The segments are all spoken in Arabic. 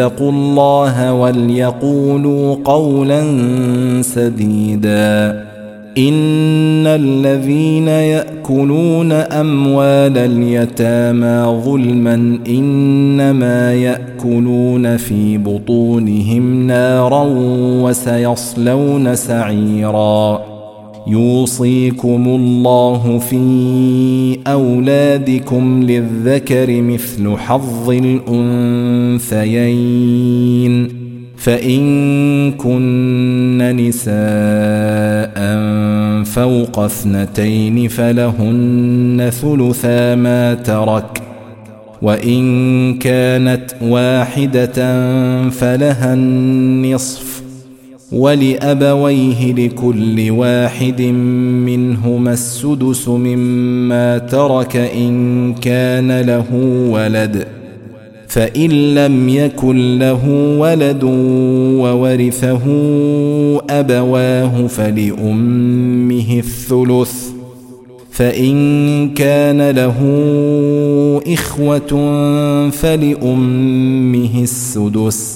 الله وليقولوا قولا سديدا. إن الذين يأكلون أموال اليتامى ظلما إنما يأكلون في بطونهم نارا وسيصلون سعيرا. يوصيكم الله في أولادكم للذكر مثل حظ الأنثيين. فإن كن نساء فوق اثنتين فلهن ثلثا ما ترك. وإن كانت واحدة فلها النصف ولأبويه لكل واحد منهما السدس مما ترك إن كان له ولد. فإن لم يكن له ولد وورثه أبواه فلأمه الثلث. فإن كان له إخوة فلأمه السدس.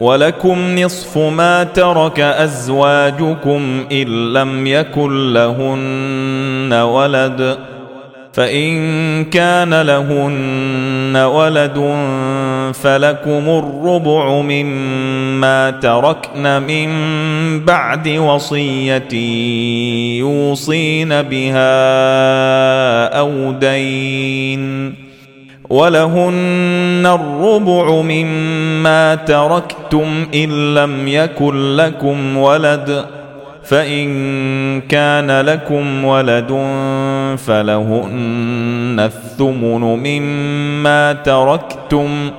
ولكم نصف ما ترك ازواجكم ان لم يكن لهن ولد فان كان لهن ولد فلكم الربع مما تركن من بعد وصيه يوصين بها أو دين ولهن الربع مما تركتم إن لم يكن لكم ولد فإن كان لكم ولد فلهن الثمن مما تركتم.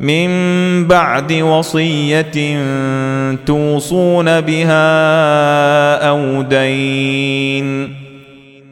من بعد وصية توصون بها أو دين.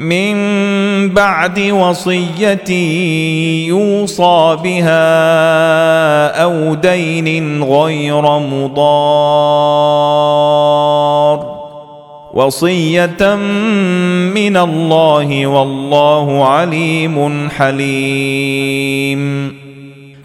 من بعد وصيه يوصى بها أو دين غير مضار. وصية من الله والله عليم حليم.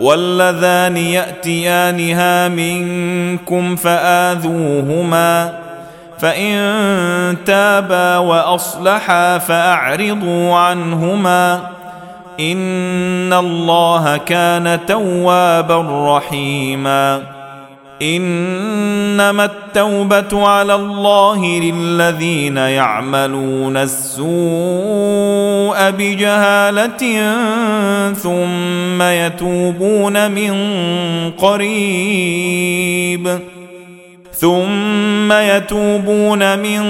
واللذان يأتيانها منكم فآذوهما فإن تابا وأصلحا فأعرضوا عنهما إن الله كان توابا رحيما إنما التوبة على الله للذين يعملون السوء بجهالة ثم يتوبون من قريب. ثم يتوبون من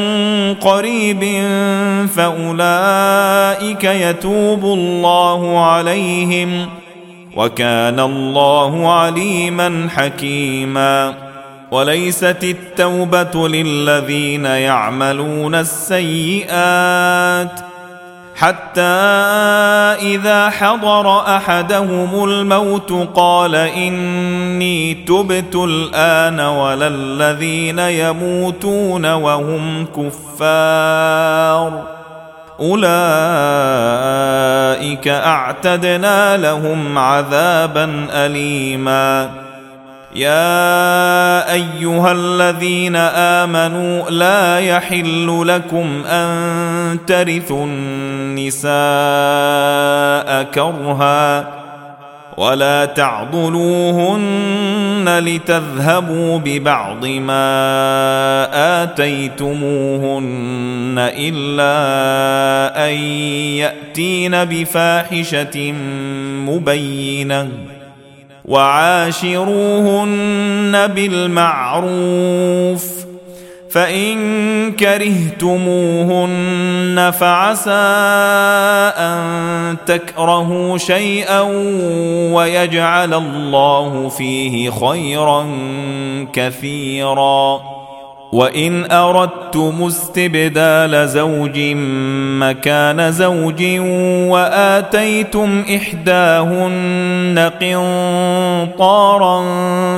قريب فأولئك يتوب الله عليهم. وكان الله عليما حكيما. وليست التوبة للذين يعملون السيئات حتى إذا حضر أحدهم الموت قال إني تبت الآن ولا الذين يموتون وهم كفار. أولئك أعتدنا لهم عذابا اليما. يا أيها الذين آمنوا لا يحل لكم أن ترثوا النساء كرها. ولا تعضلوهن لتذهبوا ببعض ما اتيتموهن الا ان ياتين بفاحشه مبينه وعاشروهن بالمعروف فإن كرهتموهن فعسى أن تكرهوا شيئا ويجعل الله فيه خيرا كثيرا. وإن أردتم استبدال زوج مكان زوج وآتيتم إحداهن قنطارا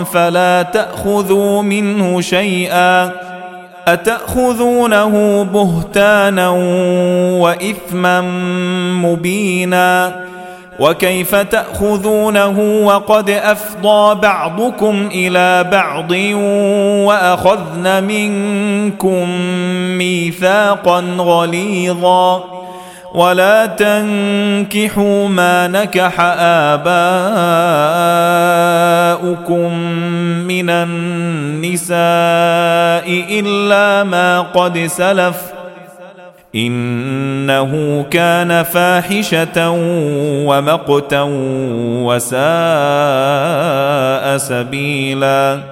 فلا تأخذوا منه شيئا أتأخذونه بهتانا وإثما مبينا وكيف تأخذونه وقد أفضى بعضكم إلى بعض وأخذن منكم ميثاقا غليظا ولا تنكحوا ما نكح آباؤكم من النساء إلا ما قد سلف إنه كان فاحشة ومقتا وساء سبيلاً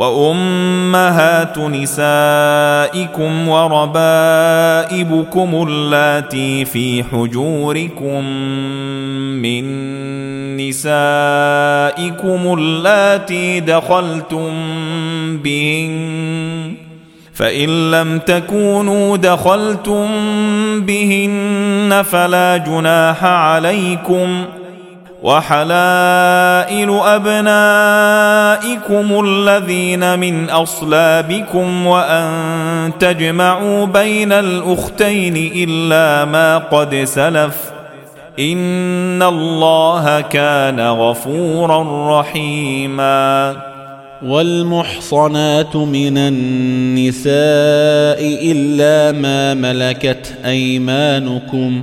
وأمهات نسائكم وربائبكم اللاتي في حجوركم من نسائكم اللاتي دخلتم بهن فإن لم تكونوا دخلتم بهن فلا جناح عليكم وحلائل أبنائكم الذين من أصلابكم وأن تجمعوا بين الأختين إلا ما قد سلف إن الله كان غفورا رحيما والمحصنات من النساء إلا ما ملكت أيمانكم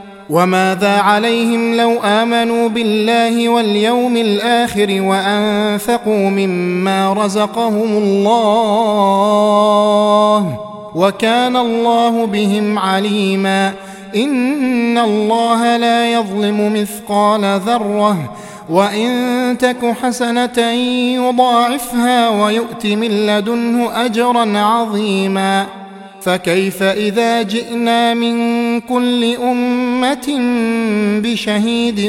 وماذا عليهم لو آمنوا بالله واليوم الآخر وأنفقوا مما رزقهم الله وكان الله بهم عليما إن الله لا يظلم مثقال ذرة وإن تك حسنة يضاعفها ويؤت من لدنه أجرا عظيما فكيف إذا جئنا من كل أمة بشهيد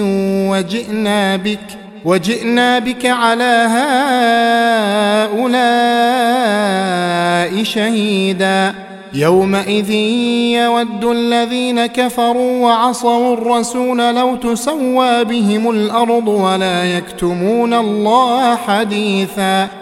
وجئنا بك وجئنا بك على هؤلاء شهيدا. يومئذ يود الذين كفروا وعصوا الرسول لو تسوى بهم الأرض ولا يكتمون الله حديثا.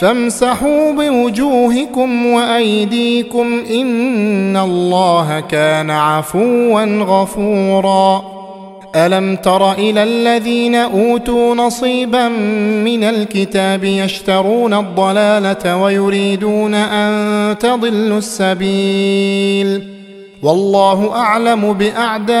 فامسحوا بوجوهكم وأيديكم إن الله كان عفوا غفورا. ألم تر إلى الذين أوتوا نصيبا من الكتاب يشترون الضلالة ويريدون أن تضلوا السبيل؟ والله أعلم بأعدائكم.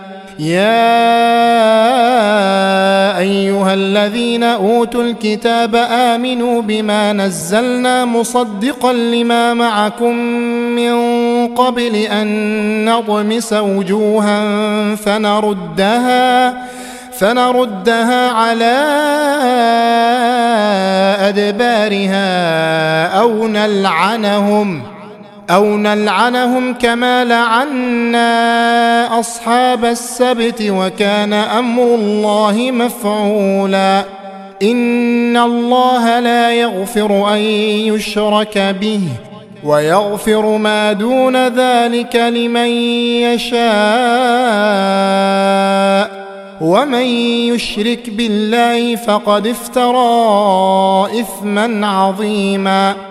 يا أيها الذين أوتوا الكتاب آمنوا بما نزلنا مصدقا لما معكم من قبل أن نطمس وجوها فنردها فنردها على أدبارها أو نلعنهم. أو نلعنهم كما لعنا أصحاب السبت وكان أمر الله مفعولا. إن الله لا يغفر أن يشرك به ويغفر ما دون ذلك لمن يشاء. ومن يشرك بالله فقد افترى إثما عظيما.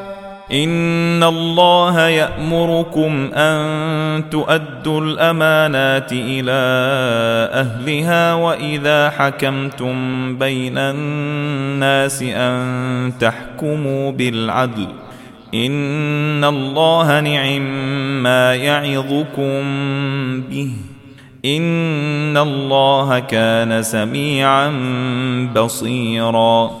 ان الله يامركم ان تؤدوا الامانات إلى اهلها واذا حكمتم بين الناس ان تحكموا بالعدل ان الله نعم ما يعظكم به ان الله كان سميعا بصيرا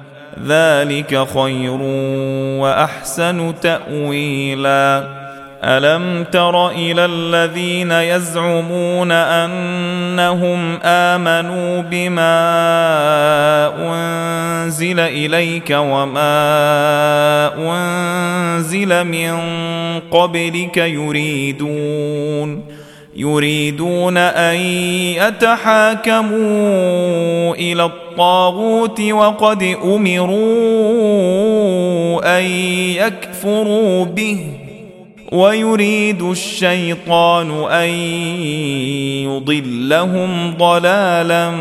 ذلك خير وأحسن تأويلا. ألم تر إلى الذين يزعمون أنهم آمنوا بما أنزل إليك وما أنزل من قبلك يريدون يريدون أن يتحاكموا إلى الطاغوت وقد أمروا أن يكفروا به ويريد الشيطان أن يضلهم ضلالا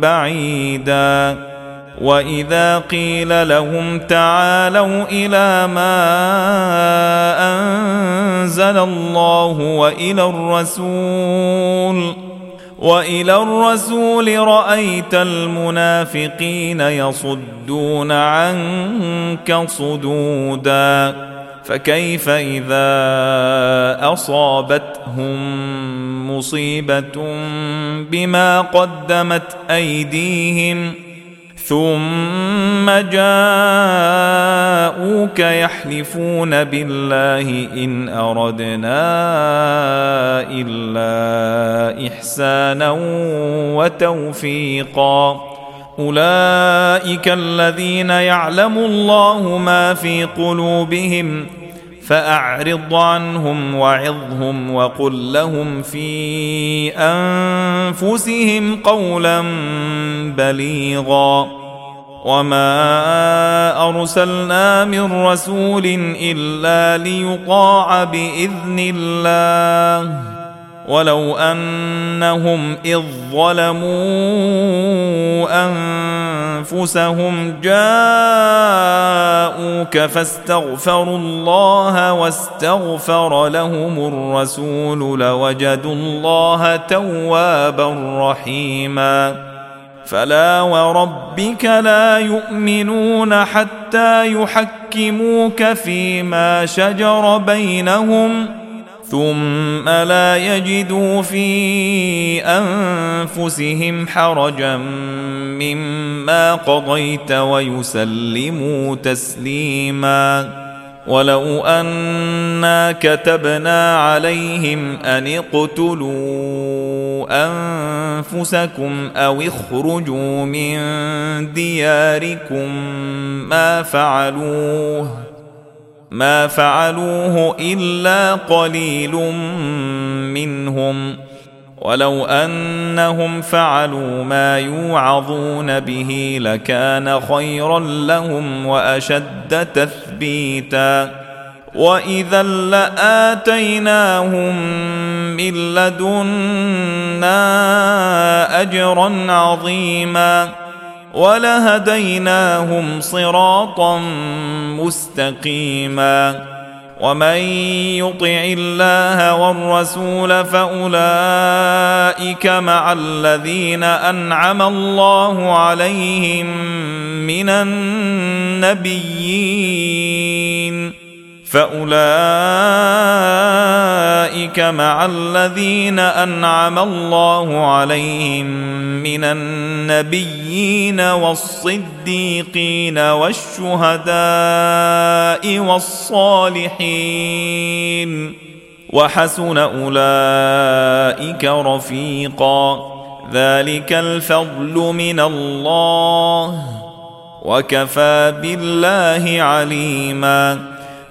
بعيدا. وإذا قيل لهم تعالوا إلى ما أنزل الله وإلى الرسول وإلى الرسول رأيت المنافقين يصدون عنك صدودا فكيف إذا أصابتهم مصيبة بما قدمت أيديهم؟ ثم جاءوك يحلفون بالله إن أردنا إلا إحسانا وتوفيقا. أولئك الذين يعلم الله ما في قلوبهم فأعرض عنهم وعظهم وقل لهم في أنفسهم قولا بليغا. وما أرسلنا من رسول إلا ليطاع بإذن الله. ولو أنهم إذ ظلموا أنفسهم جاءوك فاستغفروا الله واستغفر لهم الرسول لوجدوا الله توابا رحيما. فلا وربك لا يؤمنون حتى يحكموك فيما شجر بينهم ثم لا يجدوا في أنفسهم حرجا مما قضيت ويسلموا تسليما. ولو أنا كتبنا عليهم أن اقتلوا أنفسكم أو اخرجوا من دياركم ما فعلوه. ما فعلوه إلا قليل منهم. ولو أنهم فعلوا ما يوعظون به لكان خيرا لهم وأشد تثبيتا. وإذا لآتيناهم من لدنا أجرا عظيما. ولهديناهم صراطا مستقيما. ومن يطع الله والرسول فأولئك مع الذين أنعم الله عليهم من النبيين. فأولئك مع الذين أنعم الله عليهم من النبيين والصديقين والشهداء والصالحين وحسن أولئك رفيقا ذلك الفضل من الله وكفى بالله عليما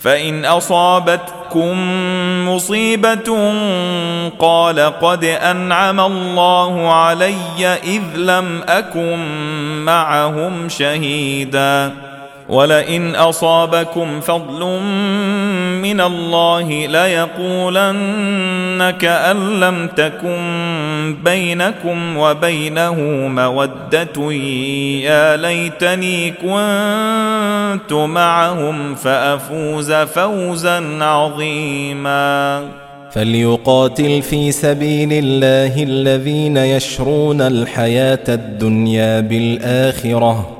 فإن أصابتكم مصيبة قال قد أنعم الله علي إذ لم أكن معهم شهيدا. ولئن أصابكم فضل من الله ليقولن كان لم تكن بينكم وبينه مودة يا ليتني كنت معهم فأفوز فوزا عظيما. فليقاتل في سبيل الله الذين يشرون الحياة الدنيا بالآخرة.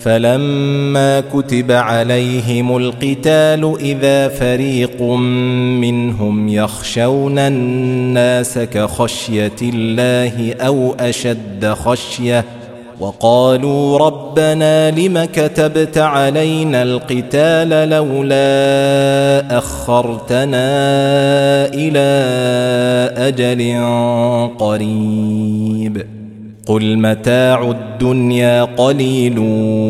فلما كتب عليهم القتال إذا فريق منهم يخشون الناس كخشية الله أو أشد خشية وقالوا ربنا لم كتبت علينا القتال لولا أخرتنا إلى أجل قريب قل متاع الدنيا قليل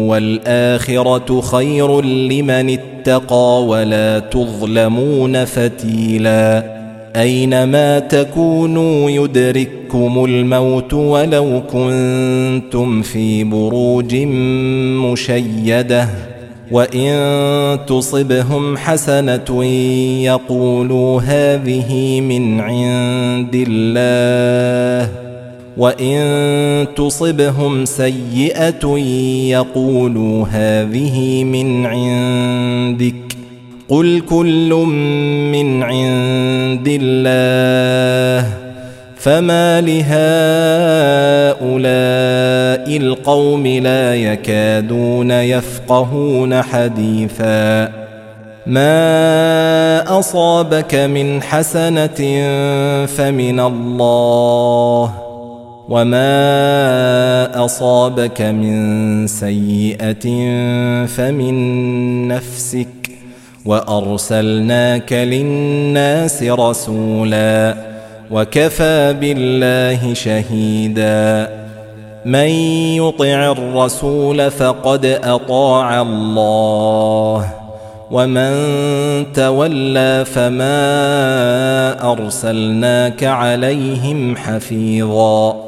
والاخره خير لمن اتقى ولا تظلمون فتيلا اينما تكونوا يدرككم الموت ولو كنتم في بروج مشيده وان تصبهم حسنه يقولوا هذه من عند الله وان تصبهم سيئه يقولوا هذه من عندك قل كل من عند الله فما لهؤلاء القوم لا يكادون يفقهون حديثا ما اصابك من حسنه فمن الله وما اصابك من سيئه فمن نفسك وارسلناك للناس رسولا وكفى بالله شهيدا من يطع الرسول فقد اطاع الله ومن تولى فما ارسلناك عليهم حفيظا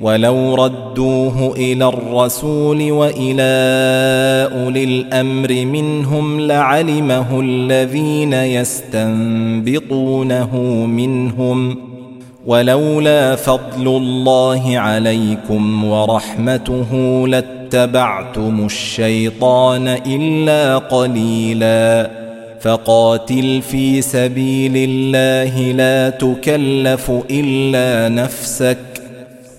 ولو ردوه إلى الرسول والى اولي الامر منهم لعلمه الذين يستنبطونه منهم ولولا فضل الله عليكم ورحمته لاتبعتم الشيطان الا قليلا فقاتل في سبيل الله لا تكلف الا نفسك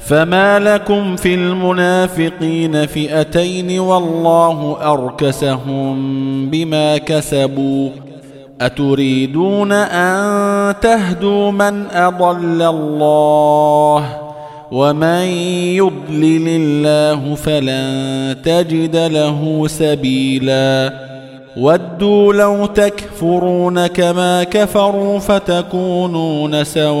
فما لكم في المنافقين فئتين والله اركسهم بما كسبوا اتريدون ان تهدوا من اضل الله ومن يضلل الله فلن تجد له سبيلا ودوا لو تكفرون كما كفروا فتكونون سواء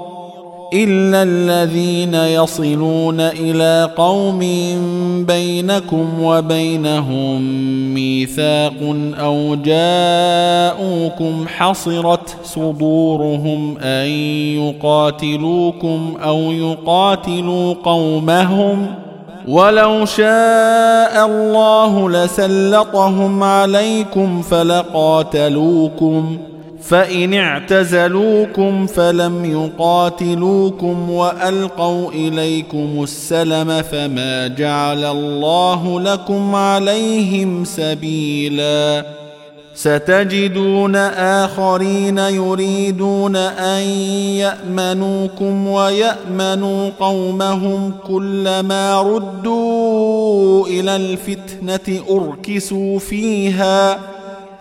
الا الذين يصلون إلى قوم بينكم وبينهم ميثاق أو جاءوكم حصرت صدورهم ان يقاتلوكم أو يقاتلوا قومهم ولو شاء الله لسلطهم عليكم فلقاتلوكم فإن اعتزلوكم فلم يقاتلوكم وألقوا إليكم السلم فما جعل الله لكم عليهم سبيلا. ستجدون آخرين يريدون أن يأمنوكم ويأمنوا قومهم كلما ردوا إلى الفتنة أركسوا فيها.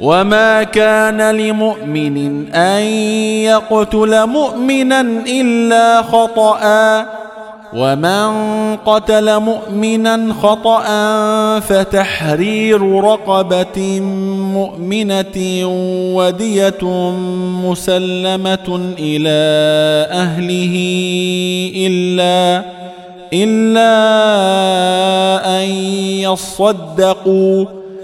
وما كان لمؤمن ان يقتل مؤمنا الا خطأ ومن قتل مؤمنا خطأ فتحرير رقبة مؤمنة ودية مسلمة إلى أهله إلا إلا أن يصدقوا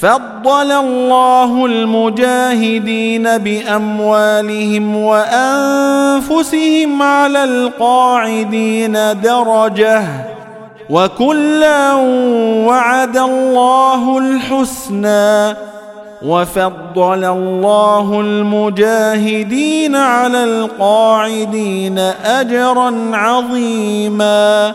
فضل الله المجاهدين باموالهم وانفسهم على القاعدين درجه وكلا وعد الله الحسنى وفضل الله المجاهدين على القاعدين اجرا عظيما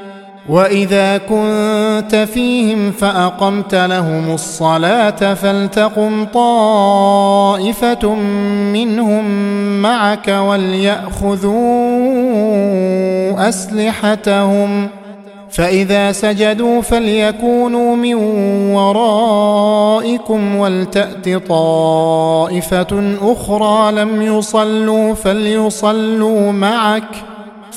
واذا كنت فيهم فاقمت لهم الصلاه فلتقم طائفه منهم معك ولياخذوا اسلحتهم فاذا سجدوا فليكونوا من ورائكم ولتات طائفه أخرى لم يصلوا فليصلوا معك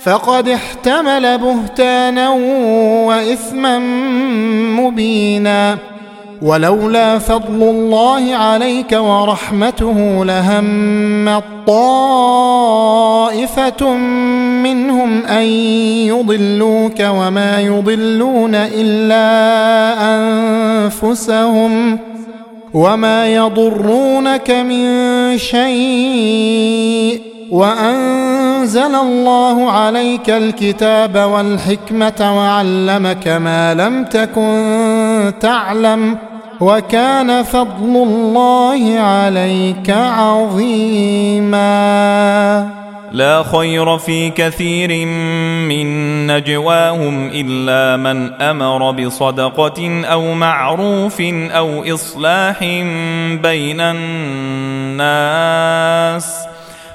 فقد احتمل بهتانا وإثما مبينا. ولولا فضل الله عليك ورحمته لهم طائفة منهم أن يضلوك وما يضلون إلا أنفسهم وما يضرونك من شيء وانزل الله عليك الكتاب والحكمة وعلمك ما لم تكن تعلم وكان فضل الله عليك عظيما. لا خير في كثير من نجواهم إلا من أمر بصدقة أو معروف أو إصلاح بين الناس.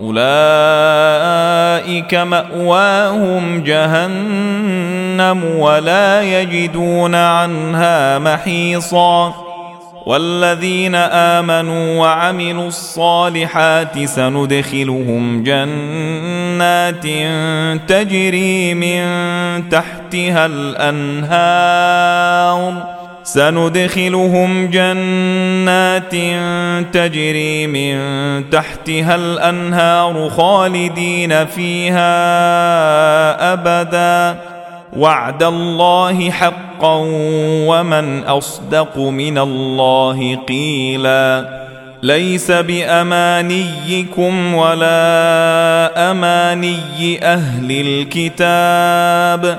أولئك مأواهم جهنم ولا يجدون عنها محيصا. والذين آمنوا وعملوا الصالحات سندخلهم جنات تجري من تحتها الأنهار. سندخلهم جنات تجري من تحتها الأنهار خالدين فيها أبدا. وعد الله حقا ومن أصدق من الله قيلا. ليس بأمانيكم ولا أماني أهل الكتاب.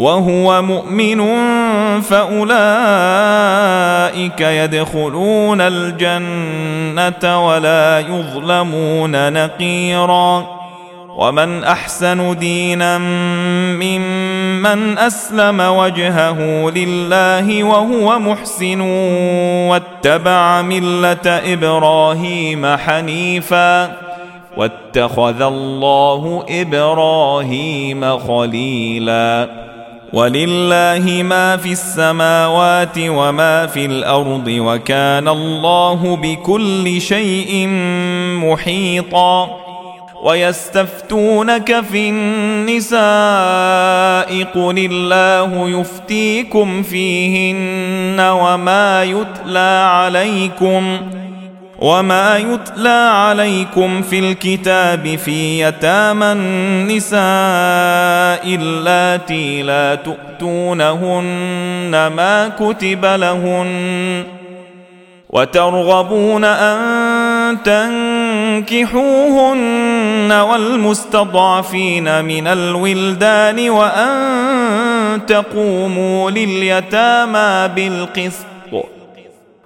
وهو مؤمن فأولئك يدخلون الجنة ولا يظلمون نقيرا ومن أحسن دينا ممن أسلم وجهه لله وهو محسن واتبع ملة إبراهيم حنيفا واتخذ الله إبراهيم خليلا ولله ما في السماوات وما في الأرض وكان الله بكل شيء محيطا ويستفتونك في النساء قل الله يفتيكم فيهن وما يتلى عليكم وما يتلى عليكم في الكتاب في يتامى النساء اللاتي لا تؤتونهن ما كتب لهن وترغبون ان تنكحوهن والمستضعفين من الولدان وان تقوموا لليتامى بالقسط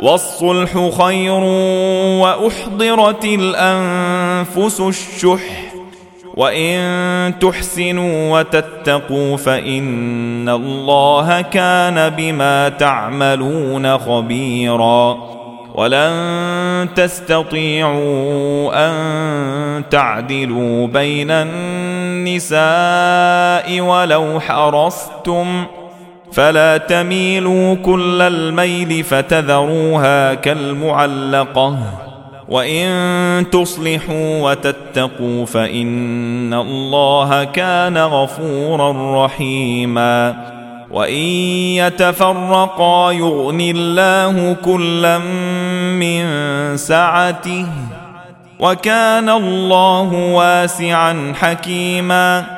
والصلح خير وأحضرت الأنفس الشح. وإن تحسنوا وتتقوا فإن الله كان بما تعملون خبيرا. ولن تستطيعوا أن تعدلوا بين النساء ولو حرصتم فلا تميلوا كل الميل فتذروها كالمعلقة. وإن تصلحوا وتتقوا فإن الله كان غفورا رحيما. وإن يتفرقا يغن الله كلا من سعته. وكان الله واسعا حكيما.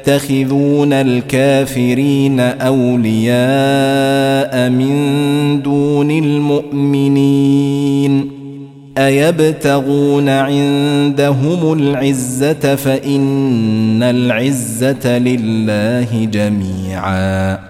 يتخذون الكافرين أولياء من دون المؤمنين أيبتغون عندهم العزة فإن العزة لله جميعا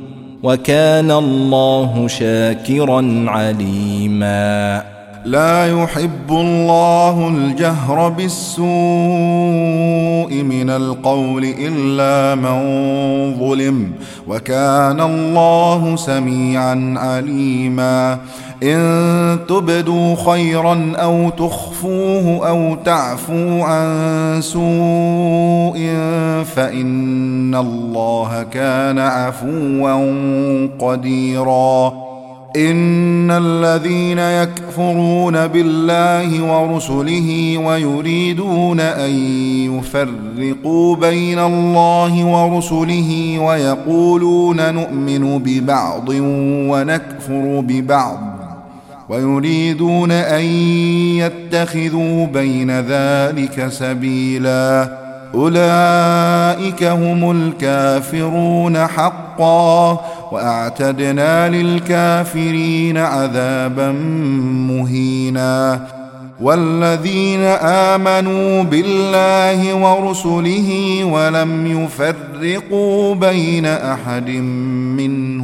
وكان الله شاكرا عليما. لا يحب الله الجهر بالسوء من القول إلا من ظلم وكان الله سميعا عليما. إن تبدوا خيرا أو تخفوه أو تعفوا عن سوء فإن الله كان عفوا قديرا. إن الذين يكفرون بالله ورسله ويريدون أن يفرقوا بين الله ورسله ويقولون نؤمن ببعض ونكفر ببعض ويريدون أن يتخذوا بين ذلك سبيلا. أولئك هم الكافرون حقا وأعتدنا للكافرين عذابا مهينا. والذين آمنوا بالله ورسله ولم يفرقوا بين أحد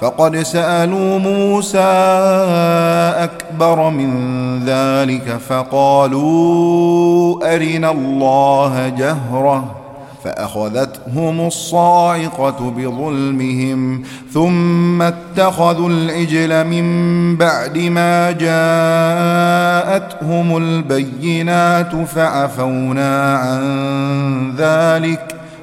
فقد سألوا موسى أكبر من ذلك فقالوا أرنا الله جهرة فأخذتهم الصاعقة بظلمهم ثم اتخذوا العجل من بعد ما جاءتهم البينات فعفونا عن ذلك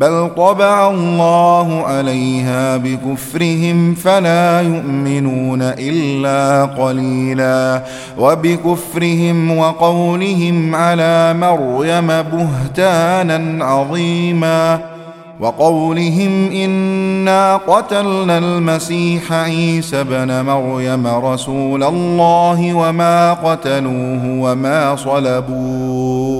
بل طبع الله عليها بكفرهم فلا يؤمنون الا قليلا وبكفرهم وقولهم على مريم بهتانا عظيما وقولهم انا قتلنا المسيح عيسى بن مريم رسول الله وما قتلوه وما صلبوه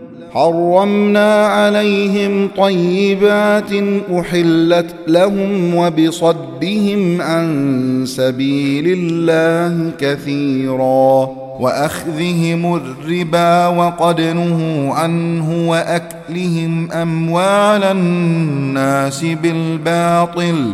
حرمنا عليهم طيبات أحلت لهم وبصدهم عن سبيل الله كثيرا وأخذهم الربا وقد نهوا عنه وأكلهم أموال الناس بالباطل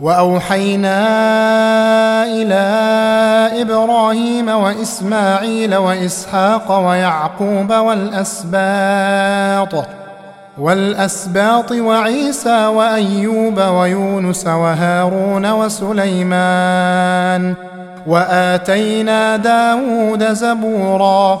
وأوحينا إلى إبراهيم وإسماعيل وإسحاق ويعقوب والأسباط والأسباط وعيسى وأيوب ويونس وهارون وسليمان وآتينا داود زبورا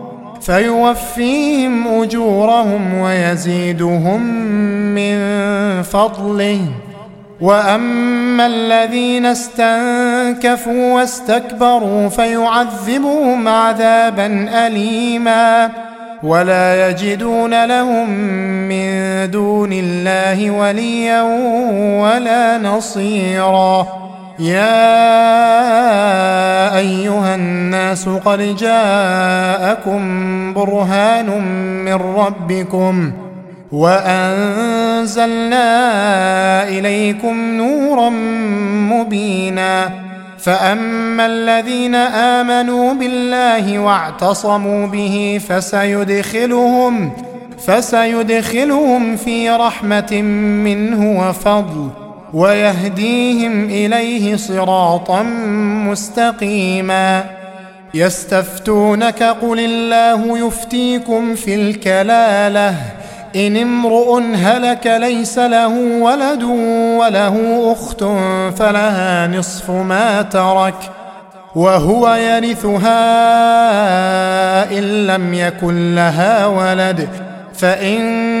فيوفيهم أجورهم ويزيدهم من فضله. وأما الذين استنكفوا واستكبروا فيعذبهم عذابا اليما. ولا يجدون لهم من دون الله وليا ولا نصيرا. يا أيها الناس قد جاءكم برهان من ربكم وأنزلنا إليكم نورا مبينا فأما الذين آمنوا بالله واعتصموا به فسيدخلهم فسيدخلهم في رحمة منه وفضل ويهديهم إليه صراطا مستقيما. يستفتونك قل الله يفتيكم في الكلالة. إن امرؤ هلك ليس له ولد وله أخت فلها نصف ما ترك. وهو يرثها إن لم يكن لها ولد. فإن